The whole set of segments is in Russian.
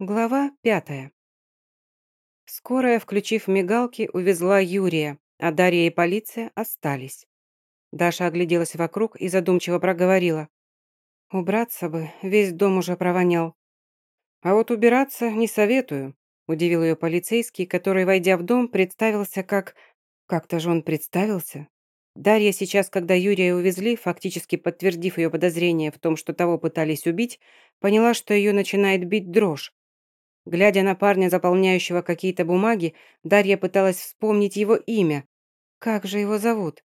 Глава пятая. Скорая, включив мигалки, увезла Юрия, а Дарья и полиция остались. Даша огляделась вокруг и задумчиво проговорила. «Убраться бы, весь дом уже провонял». «А вот убираться не советую», – удивил ее полицейский, который, войдя в дом, представился как... Как-то же он представился. Дарья сейчас, когда Юрия увезли, фактически подтвердив ее подозрение в том, что того пытались убить, поняла, что ее начинает бить дрожь. Глядя на парня, заполняющего какие-то бумаги, Дарья пыталась вспомнить его имя. Как же его зовут?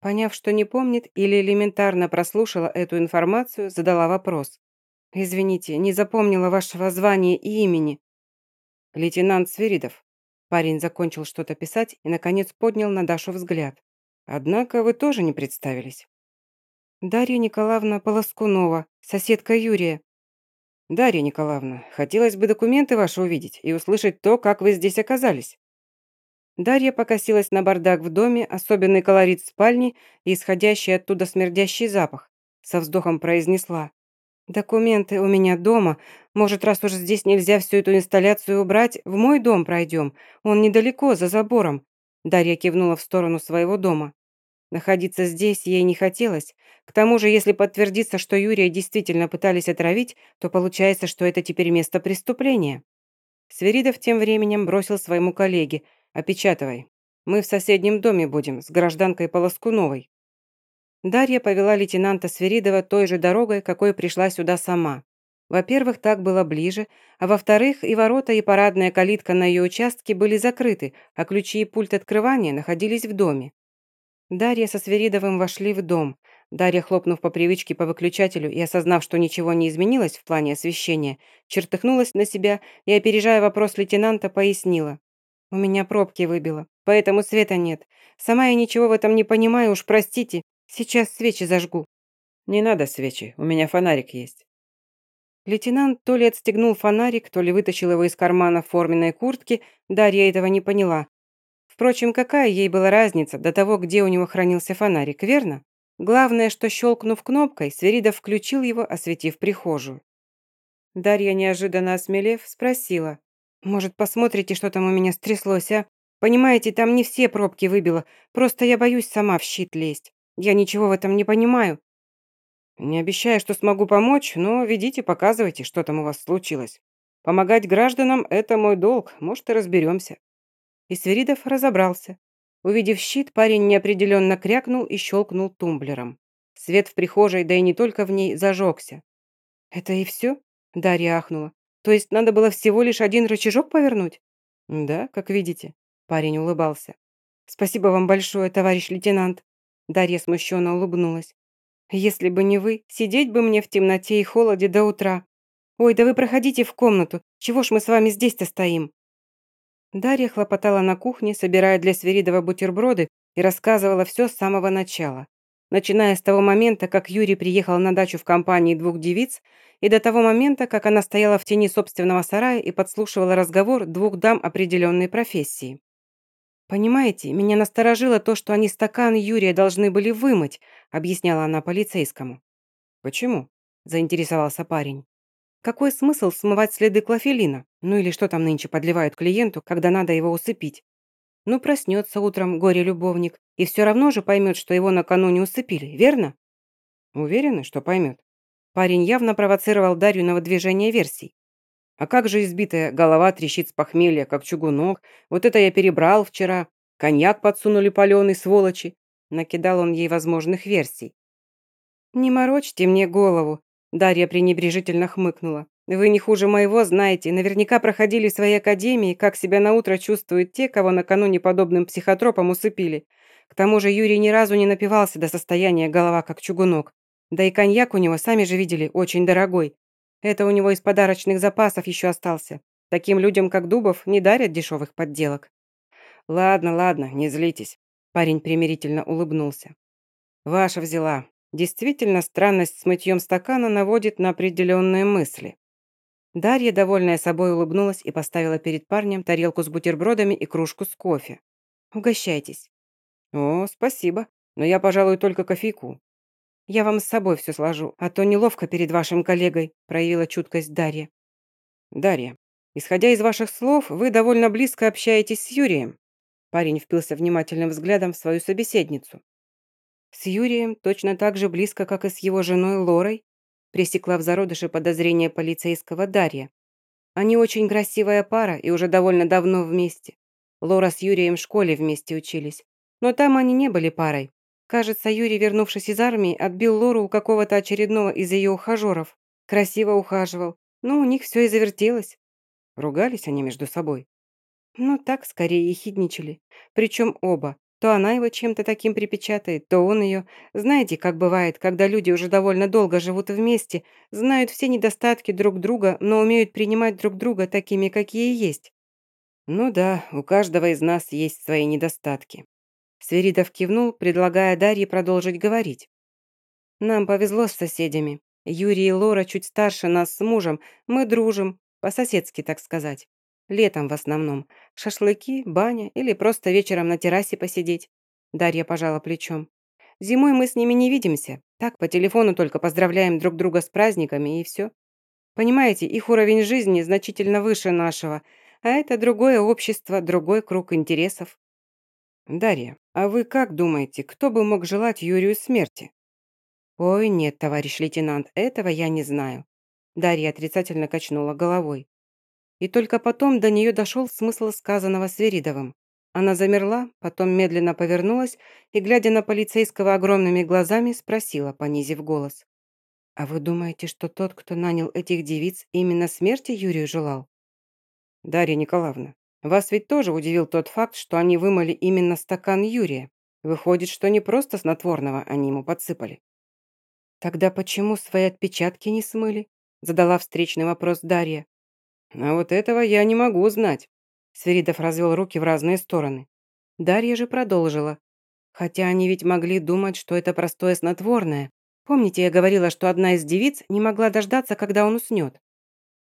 Поняв, что не помнит или элементарно прослушала эту информацию, задала вопрос. «Извините, не запомнила вашего звания и имени». «Лейтенант Свиридов». Парень закончил что-то писать и, наконец, поднял на Дашу взгляд. «Однако вы тоже не представились». «Дарья Николаевна Полоскунова, соседка Юрия», «Дарья Николаевна, хотелось бы документы ваши увидеть и услышать то, как вы здесь оказались». Дарья покосилась на бардак в доме, особенный колорит спальни и исходящий оттуда смердящий запах. Со вздохом произнесла. «Документы у меня дома. Может, раз уж здесь нельзя всю эту инсталляцию убрать, в мой дом пройдем. Он недалеко, за забором». Дарья кивнула в сторону своего дома. Находиться здесь ей не хотелось. К тому же, если подтвердится, что Юрия действительно пытались отравить, то получается, что это теперь место преступления. Сверидов тем временем бросил своему коллеге «Опечатывай. Мы в соседнем доме будем, с гражданкой Полоскуновой». Дарья повела лейтенанта Сверидова той же дорогой, какой пришла сюда сама. Во-первых, так было ближе, а во-вторых, и ворота, и парадная калитка на ее участке были закрыты, а ключи и пульт открывания находились в доме. Дарья со Сверидовым вошли в дом. Дарья, хлопнув по привычке по выключателю и осознав, что ничего не изменилось в плане освещения, чертыхнулась на себя и, опережая вопрос лейтенанта, пояснила. «У меня пробки выбило, поэтому света нет. Сама я ничего в этом не понимаю, уж простите. Сейчас свечи зажгу». «Не надо свечи, у меня фонарик есть». Лейтенант то ли отстегнул фонарик, то ли вытащил его из кармана форменной куртки, Дарья этого не поняла, Впрочем, какая ей была разница до того, где у него хранился фонарик, верно? Главное, что, щелкнув кнопкой, Сверидов включил его, осветив прихожую. Дарья, неожиданно осмелев, спросила. «Может, посмотрите, что там у меня стряслось, а? Понимаете, там не все пробки выбило, просто я боюсь сама в щит лезть. Я ничего в этом не понимаю». «Не обещаю, что смогу помочь, но ведите, показывайте, что там у вас случилось. Помогать гражданам – это мой долг, может, и разберемся». И Свиридов разобрался. Увидев щит, парень неопределенно крякнул и щелкнул тумблером. Свет в прихожей, да и не только в ней, зажегся. «Это и все?» – Дарья ахнула. «То есть надо было всего лишь один рычажок повернуть?» «Да, как видите», – парень улыбался. «Спасибо вам большое, товарищ лейтенант». Дарья смущенно улыбнулась. «Если бы не вы, сидеть бы мне в темноте и холоде до утра. Ой, да вы проходите в комнату, чего ж мы с вами здесь-то стоим?» Дарья хлопотала на кухне, собирая для Сверидова бутерброды и рассказывала все с самого начала. Начиная с того момента, как Юрий приехал на дачу в компании двух девиц, и до того момента, как она стояла в тени собственного сарая и подслушивала разговор двух дам определенной профессии. «Понимаете, меня насторожило то, что они стакан Юрия должны были вымыть», объясняла она полицейскому. «Почему?» – заинтересовался парень. Какой смысл смывать следы клофелина? Ну или что там нынче подливают клиенту, когда надо его усыпить? Ну, проснется утром горе-любовник и все равно же поймет, что его накануне усыпили, верно? Уверены, что поймет? Парень явно провоцировал Дарью на выдвижение версий. А как же избитая голова трещит с похмелья, как чугунок? Вот это я перебрал вчера. Коньяк подсунули паленый, сволочи. Накидал он ей возможных версий. «Не морочьте мне голову», Дарья пренебрежительно хмыкнула. «Вы не хуже моего знаете, наверняка проходили в своей академии, как себя наутро чувствуют те, кого накануне подобным психотропом усыпили. К тому же Юрий ни разу не напивался до состояния голова как чугунок. Да и коньяк у него, сами же видели, очень дорогой. Это у него из подарочных запасов еще остался. Таким людям, как Дубов, не дарят дешевых подделок». «Ладно, ладно, не злитесь», – парень примирительно улыбнулся. «Ваша взяла. Действительно, странность с мытьем стакана наводит на определенные мысли. Дарья, довольная собой, улыбнулась и поставила перед парнем тарелку с бутербродами и кружку с кофе. «Угощайтесь». «О, спасибо. Но я, пожалуй, только кофейку». «Я вам с собой все сложу, а то неловко перед вашим коллегой», проявила чуткость Дарья. «Дарья, исходя из ваших слов, вы довольно близко общаетесь с Юрием». Парень впился внимательным взглядом в свою собеседницу. «С Юрием точно так же близко, как и с его женой Лорой», пресекла в зародыше подозрения полицейского Дарья. «Они очень красивая пара и уже довольно давно вместе. Лора с Юрием в школе вместе учились. Но там они не были парой. Кажется, Юрий, вернувшись из армии, отбил Лору у какого-то очередного из ее ухажеров. Красиво ухаживал. Но у них все и завертелось. Ругались они между собой. Ну, так скорее ехидничали. Причем оба. То она его чем-то таким припечатает, то он ее. Знаете, как бывает, когда люди уже довольно долго живут вместе, знают все недостатки друг друга, но умеют принимать друг друга такими, какие есть. Ну да, у каждого из нас есть свои недостатки. Свиридов кивнул, предлагая Дарье продолжить говорить. Нам повезло с соседями. Юрий и Лора чуть старше нас с мужем. Мы дружим, по-соседски, так сказать. Летом в основном. Шашлыки, баня или просто вечером на террасе посидеть. Дарья пожала плечом. Зимой мы с ними не видимся. Так, по телефону только поздравляем друг друга с праздниками и все. Понимаете, их уровень жизни значительно выше нашего, а это другое общество, другой круг интересов. Дарья, а вы как думаете, кто бы мог желать Юрию смерти? Ой, нет, товарищ лейтенант, этого я не знаю. Дарья отрицательно качнула головой. И только потом до нее дошел смысл сказанного Сверидовым. Она замерла, потом медленно повернулась и, глядя на полицейского огромными глазами, спросила, понизив голос. «А вы думаете, что тот, кто нанял этих девиц, именно смерти Юрию желал?» «Дарья Николаевна, вас ведь тоже удивил тот факт, что они вымыли именно стакан Юрия. Выходит, что не просто снотворного они ему подсыпали». «Тогда почему свои отпечатки не смыли?» задала встречный вопрос Дарья. «А вот этого я не могу знать». Сверидов развел руки в разные стороны. Дарья же продолжила. Хотя они ведь могли думать, что это простое снотворное. Помните, я говорила, что одна из девиц не могла дождаться, когда он уснет?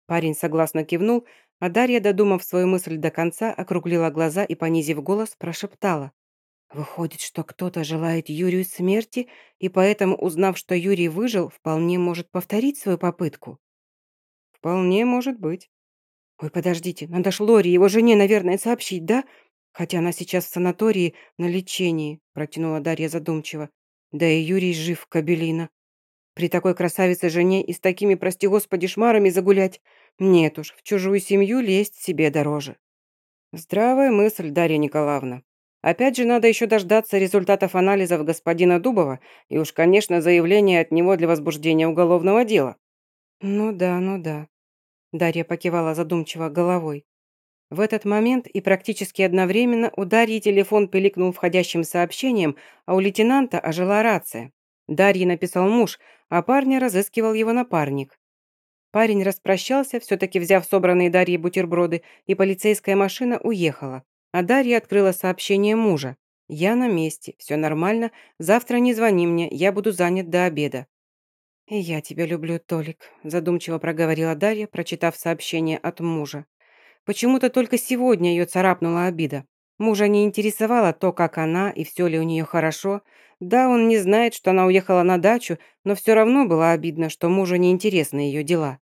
Парень согласно кивнул, а Дарья, додумав свою мысль до конца, округлила глаза и, понизив голос, прошептала. «Выходит, что кто-то желает Юрию смерти, и поэтому, узнав, что Юрий выжил, вполне может повторить свою попытку?» «Вполне может быть». «Ой, подождите, надо ж Лоре, его жене, наверное, сообщить, да? Хотя она сейчас в санатории на лечении», протянула Дарья задумчиво. «Да и Юрий жив, Кабелина. При такой красавице жене и с такими, прости господи, шмарами загулять? Нет уж, в чужую семью лезть себе дороже». «Здравая мысль, Дарья Николаевна. Опять же, надо еще дождаться результатов анализов господина Дубова и уж, конечно, заявление от него для возбуждения уголовного дела». «Ну да, ну да», Дарья покивала задумчиво головой. В этот момент и практически одновременно у Дарьи телефон пиликнул входящим сообщением, а у лейтенанта ожила рация. Дарье написал муж, а парня разыскивал его напарник. Парень распрощался, все-таки взяв собранные Дарьей бутерброды, и полицейская машина уехала. А Дарья открыла сообщение мужа. «Я на месте, все нормально, завтра не звони мне, я буду занят до обеда. «И я тебя люблю, Толик», – задумчиво проговорила Дарья, прочитав сообщение от мужа. Почему-то только сегодня ее царапнула обида. Мужа не интересовало то, как она и все ли у нее хорошо. Да, он не знает, что она уехала на дачу, но все равно было обидно, что мужу не интересны ее дела.